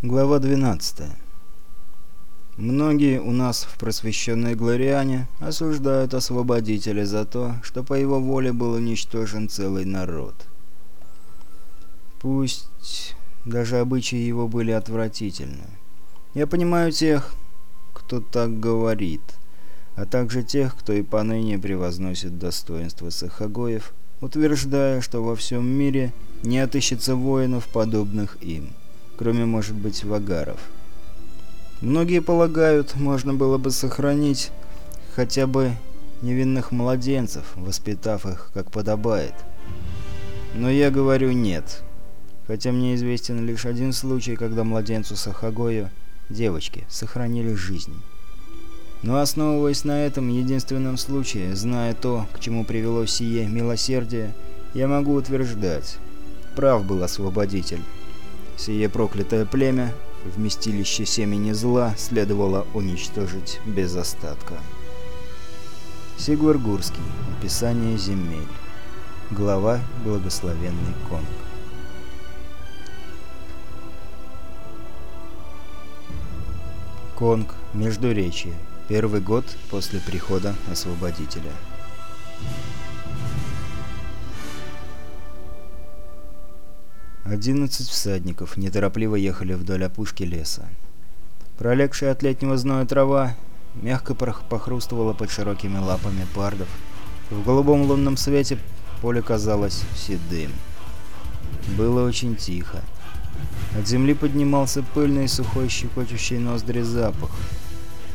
Глава 12. Многие у нас в просвещенной Глориане осуждают освободителя за то, что по его воле был уничтожен целый народ. Пусть даже обычаи его были отвратительны. Я понимаю тех, кто так говорит, а также тех, кто и поныне превозносит достоинство Сахагоев, утверждая, что во всем мире не отыщется воинов, подобных им кроме, может быть, вагаров. Многие полагают, можно было бы сохранить хотя бы невинных младенцев, воспитав их как подобает. Но я говорю нет. Хотя мне известен лишь один случай, когда младенцу Сахагою, девочки, сохранили жизнь. Но основываясь на этом единственном случае, зная то, к чему привело сие милосердие, я могу утверждать, прав был освободитель. Сие проклятое племя, вместилище семени зла, следовало уничтожить без остатка. Сигур Гурский. Описание земель. Глава «Благословенный Конг». Конг. Междуречье. Первый год после прихода Освободителя. Одиннадцать всадников неторопливо ехали вдоль опушки леса. Пролегшая от летнего зноя трава мягко похрустывала под широкими лапами пардов. В голубом лунном свете поле казалось седым. Было очень тихо. От земли поднимался пыльный, сухой, щекочущий ноздри запах.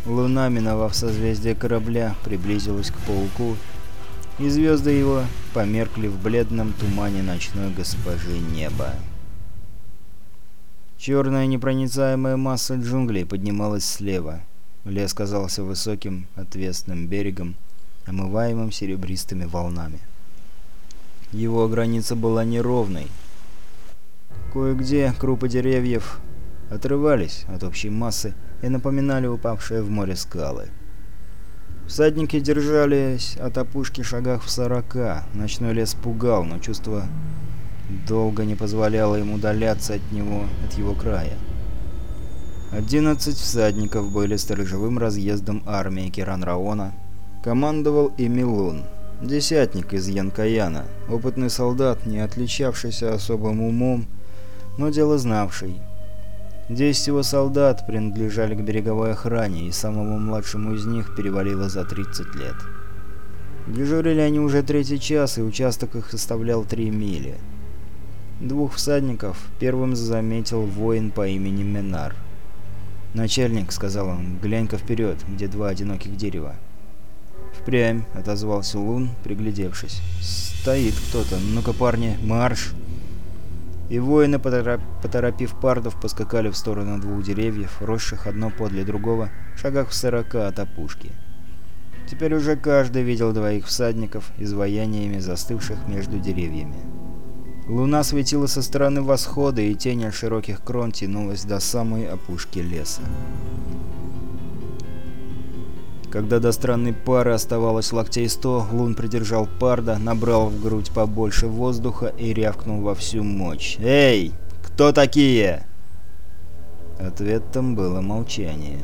Луна, миновав созвездие корабля, приблизилась к пауку и звезды его померкли в бледном тумане ночной госпожи неба. Черная непроницаемая масса джунглей поднималась слева. Лес казался высоким, отвесным берегом, омываемым серебристыми волнами. Его граница была неровной. Кое-где крупы деревьев отрывались от общей массы и напоминали упавшие в море скалы. Всадники держались от опушки шагах в сорока. Ночной лес пугал, но чувство долго не позволяло им удаляться от него, от его края. Одиннадцать всадников были сторожевым разъездом армии Киранраона. Командовал и Милун, десятник из Янкаяна, опытный солдат, не отличавшийся особым умом, но дело знавший. Десять его солдат принадлежали к береговой охране, и самому младшему из них перевалило за 30 лет. Дежурили они уже третий час, и участок их составлял три мили. Двух всадников первым заметил воин по имени Менар. «Начальник», — сказал он, — «глянь-ка вперед, где два одиноких дерева». «Впрямь», — отозвался Лун, приглядевшись. «Стоит кто-то. Ну-ка, парни, марш!» И воины, поторопив пардов, поскакали в сторону двух деревьев, росших одно подле другого, шагах в сорока от опушки. Теперь уже каждый видел двоих всадников, изваяниями застывших между деревьями. Луна светила со стороны восхода, и тень от широких крон тянулась до самой опушки леса. Когда до странной пары оставалось локтей сто, Лун придержал Парда, набрал в грудь побольше воздуха и рявкнул во всю мощь. «Эй, кто такие?» Ответом было молчание.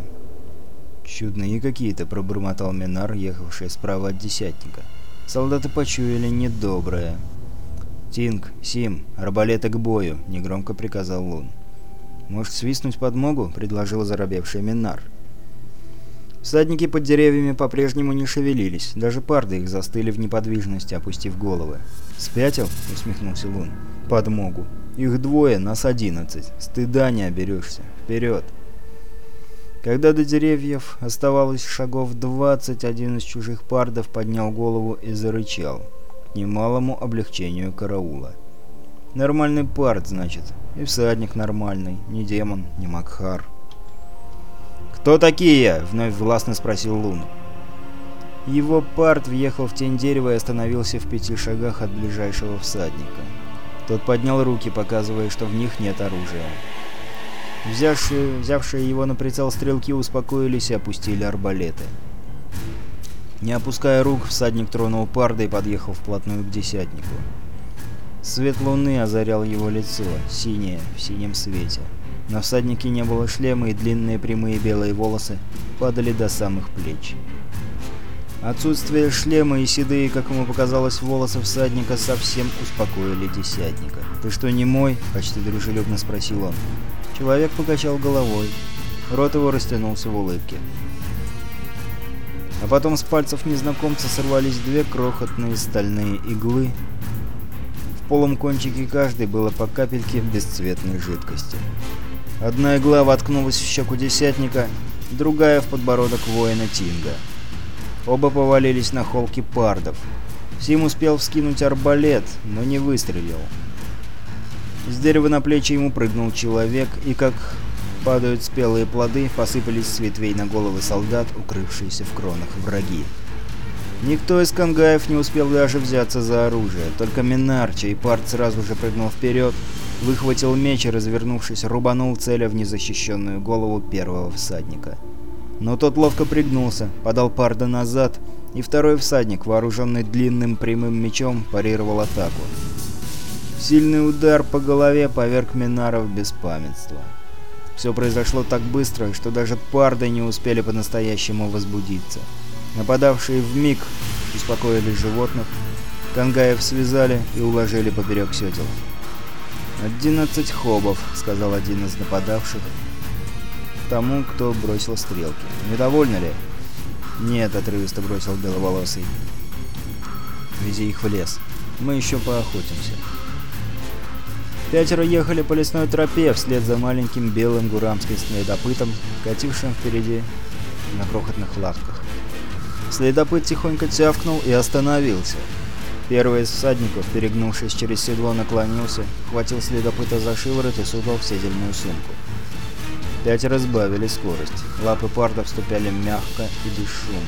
«Чудные какие-то», — пробормотал Минар, ехавший справа от десятника. Солдаты почуяли недоброе. «Тинг, Сим, арбалеты к бою», — негромко приказал Лун. «Может, свистнуть подмогу?» — предложил заробевший Минар. Всадники под деревьями по-прежнему не шевелились, даже парды их застыли в неподвижности, опустив головы. «Спятил?» — усмехнулся Лун. «Подмогу. Их двое, нас одиннадцать. Стыда не оберешься. Вперед!» Когда до деревьев оставалось шагов двадцать, один из чужих пардов поднял голову и зарычал. К немалому облегчению караула. «Нормальный пард, значит. И всадник нормальный. Не демон, не Макхар». «Кто такие?» — вновь властно спросил Лун. Его парт въехал в тень дерева и остановился в пяти шагах от ближайшего всадника. Тот поднял руки, показывая, что в них нет оружия. Взявшие, взявшие его на прицел стрелки успокоились и опустили арбалеты. Не опуская рук, всадник тронул парда и подъехал вплотную к десятнику. Свет луны озарял его лицо, синее, в синем свете. На всаднике не было шлема, и длинные прямые белые волосы падали до самых плеч. Отсутствие шлема и седые, как ему показалось, волосы всадника совсем успокоили десятника. «Ты что, не мой?» — почти дружелюбно спросил он. Человек покачал головой. Рот его растянулся в улыбке. А потом с пальцев незнакомца сорвались две крохотные стальные иглы. В полом кончике каждой было по капельке бесцветной жидкости. Одна игла воткнулась в щеку десятника, другая в подбородок воина Тинга. Оба повалились на холки пардов. Сим успел вскинуть арбалет, но не выстрелил. С дерева на плечи ему прыгнул человек, и как падают спелые плоды, посыпались с ветвей на головы солдат, укрывшиеся в кронах враги. Никто из кангаев не успел даже взяться за оружие, только Минар, чей парт сразу же прыгнул вперед, выхватил меч и, развернувшись, рубанул целя в незащищенную голову первого всадника. Но тот ловко пригнулся, подал парда назад, и второй всадник, вооруженный длинным прямым мечом, парировал атаку. Сильный удар по голове поверг Минара в беспамятство. Все произошло так быстро, что даже парды не успели по-настоящему возбудиться. Нападавшие в миг успокоили животных, кангаев связали и уложили поперек седел. «Одиннадцать хобов», — сказал один из нападавших тому, кто бросил стрелки. «Недовольны ли?» «Нет», — отрывисто бросил беловолосый. «Вези их в лес. Мы еще поохотимся». Пятеро ехали по лесной тропе вслед за маленьким белым гурамским следопытом, катившим впереди на крохотных лапках. Следопыт тихонько тявкнул и остановился. Первый из всадников, перегнувшись через седло, наклонился, хватил следопыта за шиворот и сунул в седельную сумку. Пятеро сбавили скорость. Лапы парда вступали мягко и бесшумно.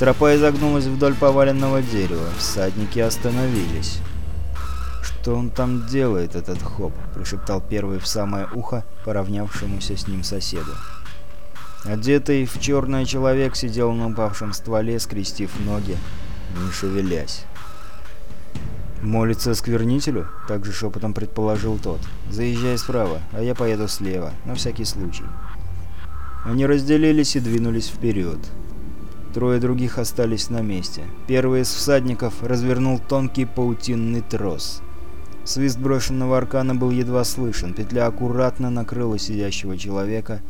Тропа изогнулась вдоль поваленного дерева. Всадники остановились. «Что он там делает, этот хоп?» – прошептал первый в самое ухо поравнявшемуся с ним соседу. Одетый в черное человек сидел на упавшем стволе, скрестив ноги, не шевелясь. «Молится сквернителю?» — также шепотом предположил тот. «Заезжай справа, а я поеду слева, на всякий случай». Они разделились и двинулись вперед. Трое других остались на месте. Первый из всадников развернул тонкий паутинный трос. Свист брошенного аркана был едва слышен, петля аккуратно накрыла сидящего человека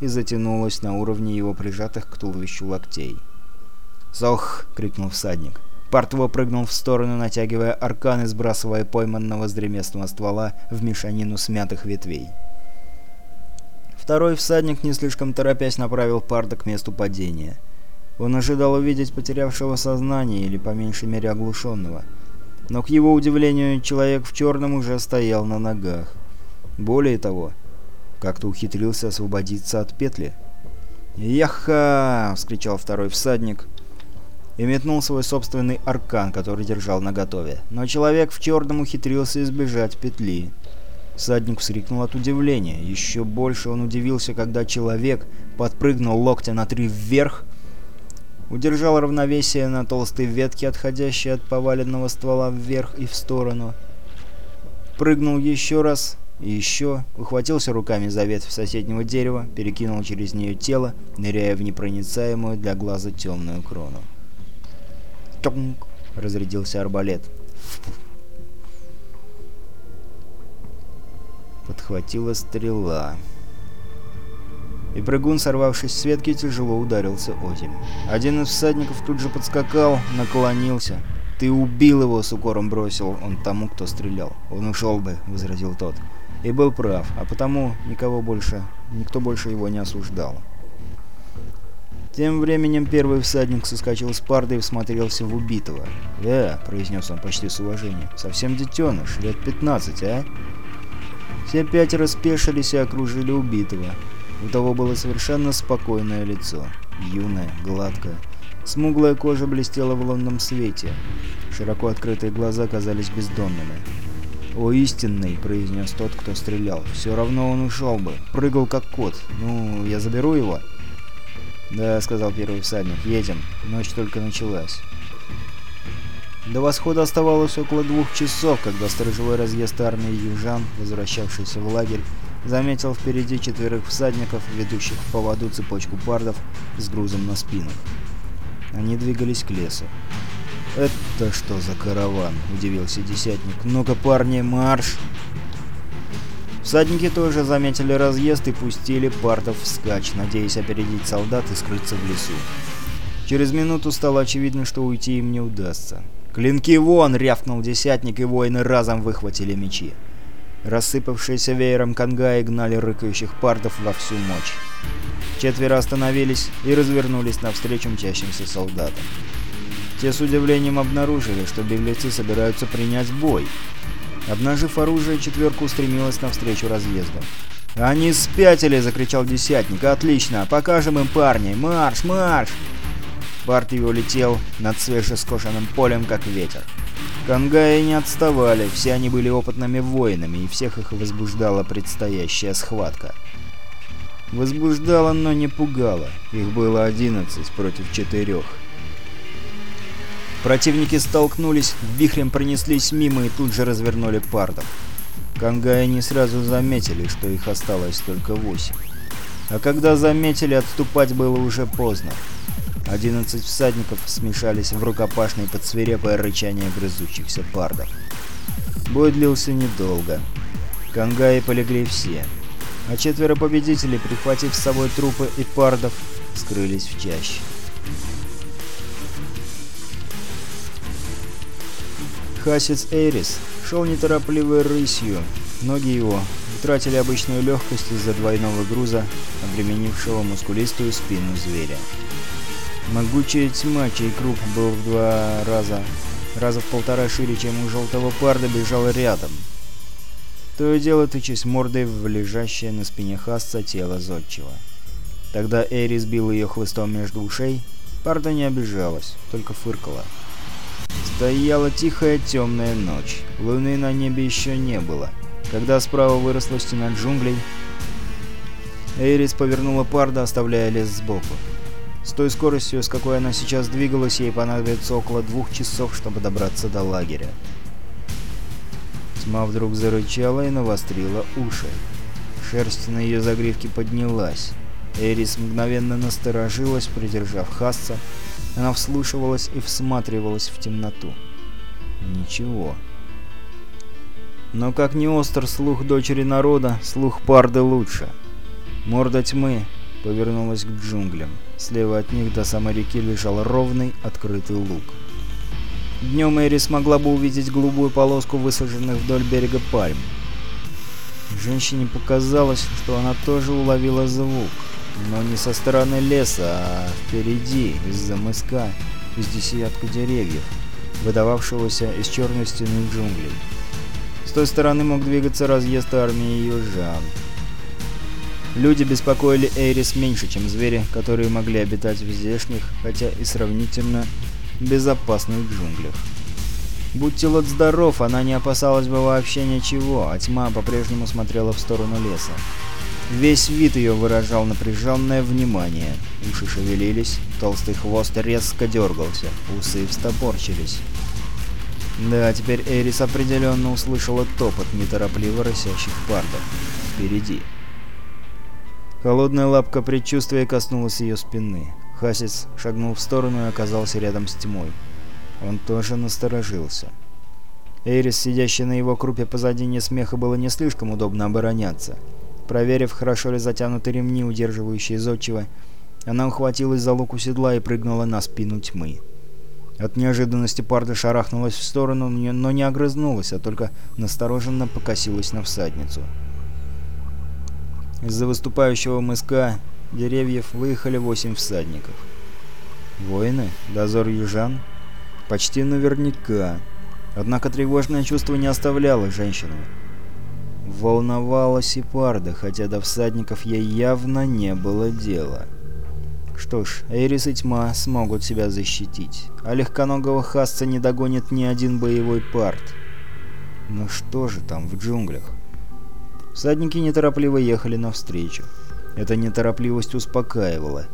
и затянулась на уровне его прижатых к туловищу локтей. «Зох!» — крикнул всадник. Портво прыгнул в сторону, натягивая аркан и сбрасывая пойманного с дреместного ствола в мешанину смятых ветвей. Второй всадник, не слишком торопясь, направил Парда к месту падения. Он ожидал увидеть потерявшего сознание или, по меньшей мере, оглушенного — но, к его удивлению, человек в черном уже стоял на ногах. Более того, как-то ухитрился освободиться от петли. «Яха!» — вскричал второй всадник и метнул свой собственный аркан, который держал наготове. Но человек в черном ухитрился избежать петли. Всадник вскрикнул от удивления. Еще больше он удивился, когда человек подпрыгнул локтя на три вверх удержал равновесие на толстой ветке, отходящей от поваленного ствола вверх и в сторону. Прыгнул еще раз и еще, ухватился руками за ветвь соседнего дерева, перекинул через нее тело, ныряя в непроницаемую для глаза темную крону. «Тонк!» — разрядился арбалет. Подхватила стрела и прыгун, сорвавшись с ветки, тяжело ударился о землю. Один из всадников тут же подскакал, наклонился. «Ты убил его!» — с укором бросил он тому, кто стрелял. «Он ушел бы!» — возразил тот. И был прав, а потому никого больше, никто больше его не осуждал. Тем временем первый всадник соскочил с парды и всмотрелся в убитого. «Э!» — произнес он почти с уважением. «Совсем детеныш, лет 15, а?» Все пятеро спешились и окружили убитого. У того было совершенно спокойное лицо, юное, гладкое. Смуглая кожа блестела в лунном свете. Широко открытые глаза казались бездонными. «О, истинный!» — произнес тот, кто стрелял. «Все равно он ушел бы. Прыгал как кот. Ну, я заберу его?» «Да», — сказал первый всадник. «Едем. Ночь только началась». До восхода оставалось около двух часов, когда сторожевой разъезд армии южан, возвращавшийся в лагерь, заметил впереди четверых всадников, ведущих в поводу цепочку пардов с грузом на спинах. Они двигались к лесу. «Это что за караван?» – удивился десятник. «Ну-ка, парни, марш!» Всадники тоже заметили разъезд и пустили партов вскачь, надеясь опередить солдат и скрыться в лесу. Через минуту стало очевидно, что уйти им не удастся. «Клинки вон!» — рявкнул десятник, и воины разом выхватили мечи. Рассыпавшиеся веером конгаи гнали рыкающих партов во всю мощь. Четверо остановились и развернулись навстречу мчащимся солдатам. Те с удивлением обнаружили, что беглецы собираются принять бой. Обнажив оружие, четверка устремилась навстречу разъезду. «Они спятили!» — закричал десятник. «Отлично! Покажем им парней! Марш! Марш!» Парт его летел над свежескошенным полем, как ветер. Кангаи не отставали, все они были опытными воинами, и всех их возбуждала предстоящая схватка. Возбуждала, но не пугала. Их было 11 против четырех. Противники столкнулись, вихрем пронеслись мимо и тут же развернули пардов. Кангаи не сразу заметили, что их осталось только восемь. А когда заметили, отступать было уже поздно. Одиннадцать всадников смешались в рукопашной под свирепое рычание грызущихся пардов. Бой длился недолго. Кангаи полегли все, а четверо победителей, прихватив с собой трупы и пардов, скрылись в чаще. Хасец Эрис шел неторопливой рысью. Ноги его утратили обычную легкость из-за двойного груза, обременившего мускулистую спину зверя. Могучая тьма, чей круг был в два раза, раза в полтора шире, чем у желтого парда, бежала рядом. То и дело тычась мордой в лежащее на спине Хасца тело зодчего. Тогда Эрис бил ее хлыстом между ушей, парда не обижалась, только фыркала. Стояла тихая темная ночь. Луны на небе еще не было. Когда справа выросла стена джунглей, Эйрис повернула Парда, оставляя лес сбоку. С той скоростью, с какой она сейчас двигалась, ей понадобится около двух часов, чтобы добраться до лагеря. Тьма вдруг зарычала и навострила уши. Шерсть на ее загривке поднялась. Эрис мгновенно насторожилась, придержав Хасса, она вслушивалась и всматривалась в темноту. Ничего. Но как не остр слух дочери народа, слух парды лучше. Морда тьмы повернулась к джунглям. Слева от них до самой реки лежал ровный открытый луг. Днем Эри смогла бы увидеть голубую полоску высаженных вдоль берега пальм. Женщине показалось, что она тоже уловила звук но не со стороны леса, а впереди, из-за мыска, из десятка деревьев, выдававшегося из черной стены джунглей. С той стороны мог двигаться разъезд армии южан. Люди беспокоили Эйрис меньше, чем звери, которые могли обитать в здешних, хотя и сравнительно безопасных джунглях. Будь Тилот здоров, она не опасалась бы вообще ничего, а тьма по-прежнему смотрела в сторону леса. Весь вид ее выражал напряженное внимание. Уши шевелились, толстый хвост резко дергался, усы встопорчились. Да, теперь Эрис определенно услышала топот неторопливо рысящих пардов. Впереди. Холодная лапка предчувствия коснулась ее спины. Хасис шагнул в сторону и оказался рядом с тьмой. Он тоже насторожился. Эрис, сидящая на его крупе позади несмеха, было не слишком удобно обороняться. Проверив, хорошо ли затянуты ремни, удерживающие зодчего, она ухватилась за луку седла и прыгнула на спину тьмы. От неожиданности парда шарахнулась в сторону, но не огрызнулась, а только настороженно покосилась на всадницу. Из-за выступающего мыска деревьев выехали восемь всадников. Воины? Дозор южан? Почти наверняка. Однако тревожное чувство не оставляло женщину. Волновалась и Парда, хотя до всадников ей явно не было дела. Что ж, Эрис и Тьма смогут себя защитить, а легконогого Хасца не догонит ни один боевой парт. Но что же там в джунглях? Всадники неторопливо ехали навстречу. Эта неторопливость успокаивала.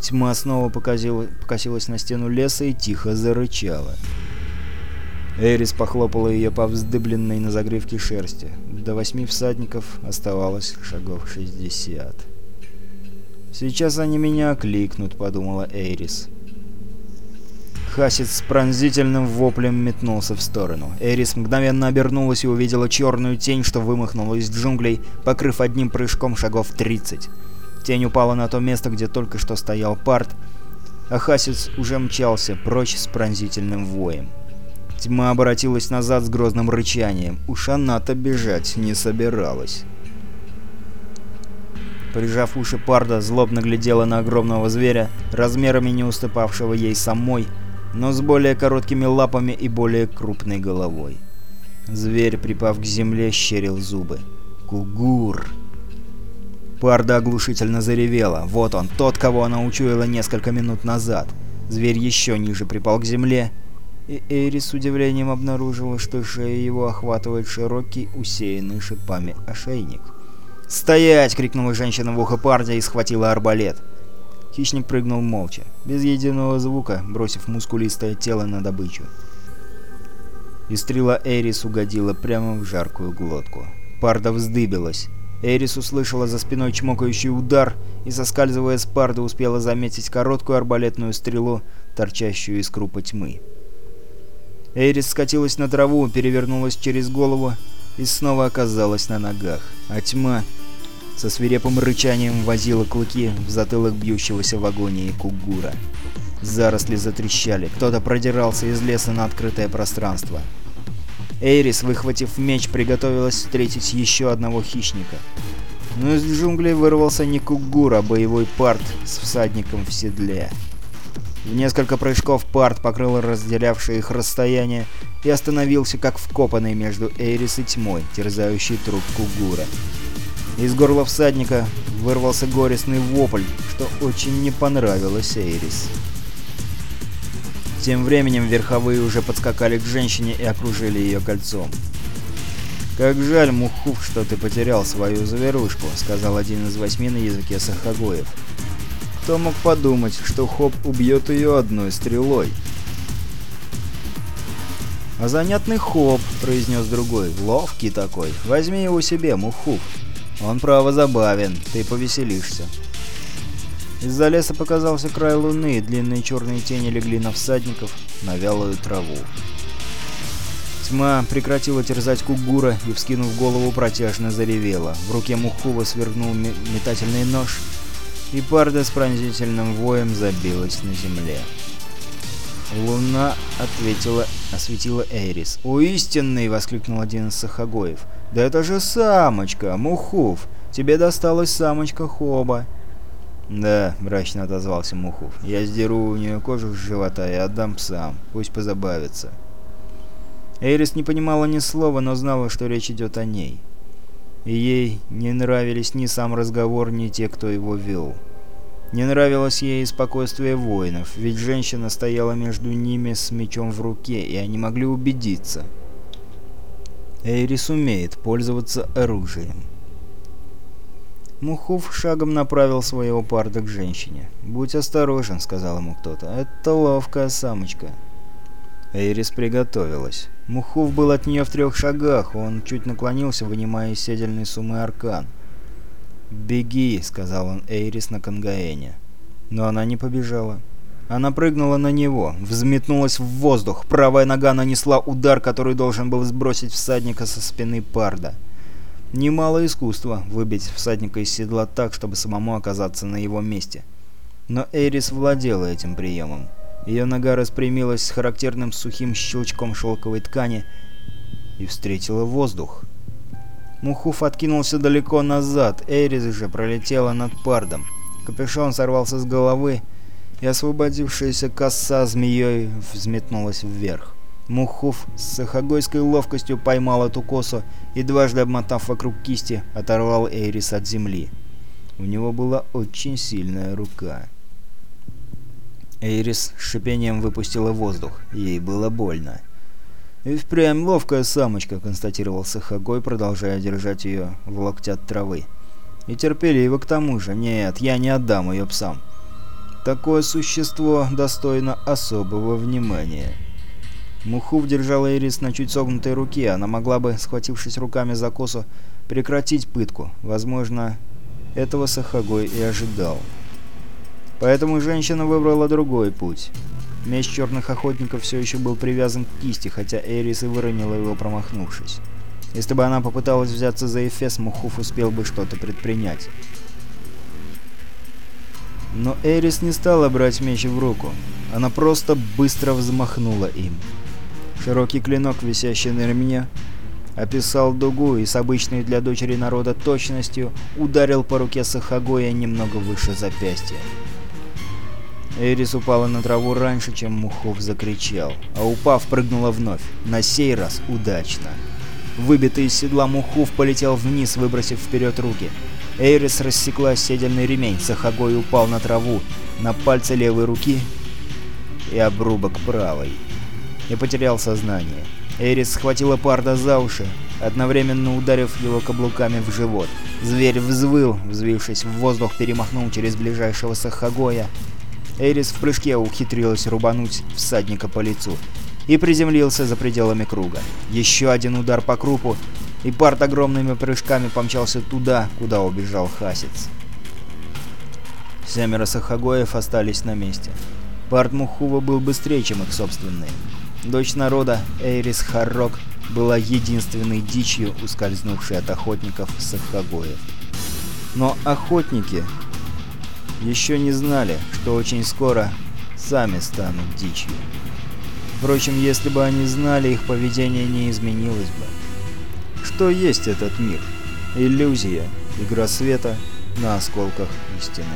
Тьма снова покосила, покосилась на стену леса и тихо зарычала. Эрис похлопала ее по вздыбленной на загривке шерсти. До восьми всадников оставалось шагов шестьдесят. «Сейчас они меня окликнут», — подумала Эрис. Хасид с пронзительным воплем метнулся в сторону. Эрис мгновенно обернулась и увидела черную тень, что вымахнула из джунглей, покрыв одним прыжком шагов 30. Тень упала на то место, где только что стоял парт, а Хасид уже мчался прочь с пронзительным воем. Тьма обратилась назад с грозным рычанием. Уж она-то бежать не собиралась. Прижав уши Парда, злобно глядела на огромного зверя, размерами не уступавшего ей самой, но с более короткими лапами и более крупной головой. Зверь, припав к земле, щерил зубы. «Кугур!» Парда оглушительно заревела. Вот он, тот, кого она учуяла несколько минут назад. Зверь еще ниже припал к земле, и Эйри с удивлением обнаружила, что шея его охватывает широкий, усеянный шипами ошейник. «Стоять!» — крикнула женщина в ухо Парди и схватила арбалет. Хищник прыгнул молча, без единого звука, бросив мускулистое тело на добычу. И стрела Эрис угодила прямо в жаркую глотку. Парда вздыбилась. Эрис услышала за спиной чмокающий удар и, соскальзывая с парда, успела заметить короткую арбалетную стрелу, торчащую из крупа тьмы. Эрис скатилась на траву, перевернулась через голову и снова оказалась на ногах, а тьма со свирепым рычанием возила клыки в затылок бьющегося в агонии кугура. Заросли затрещали, кто-то продирался из леса на открытое пространство. Эйрис, выхватив меч, приготовилась встретить еще одного хищника. Но из джунглей вырвался не кугур, а боевой парт с всадником в седле. В несколько прыжков парт покрыл разделявшее их расстояние и остановился как вкопанный между Эйрис и тьмой, терзающий труп кугура. Из горла всадника вырвался горестный вопль, что очень не понравилось Эйрис. Тем временем верховые уже подскакали к женщине и окружили ее кольцом. «Как жаль, Мухув, что ты потерял свою заверушку», — сказал один из восьми на языке сахагоев. «Кто мог подумать, что Хоп убьет ее одной стрелой?» «А занятный Хоп», — произнес другой, — «ловкий такой. Возьми его себе, Мухув». Он, право, забавен, ты повеселишься. Из-за леса показался край луны, длинные черные тени легли на всадников, на вялую траву. Тьма прекратила терзать Кугура и, вскинув голову, протяжно заревела. В руке Мухува свернул метательный нож, и парда с пронзительным воем забилась на земле. Луна ответила, осветила Эрис. «О, истинный!» — воскликнул один из сахагоев. «Да это же самочка, Мухув! Тебе досталась самочка Хоба!» «Да», — мрачно отозвался Мухув. «Я сдеру у нее кожу с живота и отдам псам. Пусть позабавится». Эрис не понимала ни слова, но знала, что речь идет о ней. И ей не нравились ни сам разговор, ни те, кто его вел. Не нравилось ей спокойствие воинов, ведь женщина стояла между ними с мечом в руке, и они могли убедиться. Эйрис умеет пользоваться оружием. Мухув шагом направил своего парда к женщине. «Будь осторожен», — сказал ему кто-то. «Это ловкая самочка». Эйрис приготовилась. Мухув был от нее в трех шагах, он чуть наклонился, вынимая из седельной суммы аркан. «Беги», — сказал он Эйрис на Кангаэне. Но она не побежала. Она прыгнула на него, взметнулась в воздух. Правая нога нанесла удар, который должен был сбросить всадника со спины Парда. Немало искусства выбить всадника из седла так, чтобы самому оказаться на его месте. Но Эйрис владела этим приемом. Ее нога распрямилась с характерным сухим щелчком шелковой ткани и встретила воздух. Мухуф откинулся далеко назад, Эрис же пролетела над пардом. Капюшон сорвался с головы, и освободившаяся коса змеей взметнулась вверх. Мухуф с сахагойской ловкостью поймал эту косу и, дважды обмотав вокруг кисти, оторвал Эрис от земли. У него была очень сильная рука. Эрис с шипением выпустила воздух. Ей было больно. «И впрямь ловкая самочка», — констатировал Сахагой, продолжая держать ее в локте от травы. «И терпеливо к тому же. Нет, я не отдам ее псам. Такое существо достойно особого внимания». Мухув держала Ирис на чуть согнутой руке, она могла бы, схватившись руками за косу, прекратить пытку. Возможно, этого Сахагой и ожидал. Поэтому женщина выбрала другой путь. Меч черных охотников все еще был привязан к кисти, хотя Эрис и выронила его, промахнувшись. Если бы она попыталась взяться за Эфес, Мухуф успел бы что-то предпринять. Но Эрис не стала брать меч в руку. Она просто быстро взмахнула им. Широкий клинок, висящий на ремне, описал дугу и с обычной для дочери народа точностью ударил по руке Сахагоя немного выше запястья. Эрис упала на траву раньше, чем Мухов закричал, а упав, прыгнула вновь, на сей раз удачно. Выбитый из седла Мухов полетел вниз, выбросив вперед руки. Эйрис рассекла седельный ремень, Сахагой упал на траву, на пальце левой руки и обрубок правой. И потерял сознание. Эрис схватила Парда за уши, одновременно ударив его каблуками в живот. Зверь взвыл, взвившись в воздух, перемахнул через ближайшего Сахагоя. Эрис в прыжке ухитрилась рубануть всадника по лицу и приземлился за пределами круга. Еще один удар по крупу, и Парт огромными прыжками помчался туда, куда убежал Хасец. Семеро Сахагоев остались на месте. Парт Мухува был быстрее, чем их собственные. Дочь народа, Эйрис Харрок, была единственной дичью, ускользнувшей от охотников Сахагоев. Но охотники еще не знали, что очень скоро сами станут дичью. Впрочем, если бы они знали, их поведение не изменилось бы. Что есть этот мир? Иллюзия, игра света на осколках истины.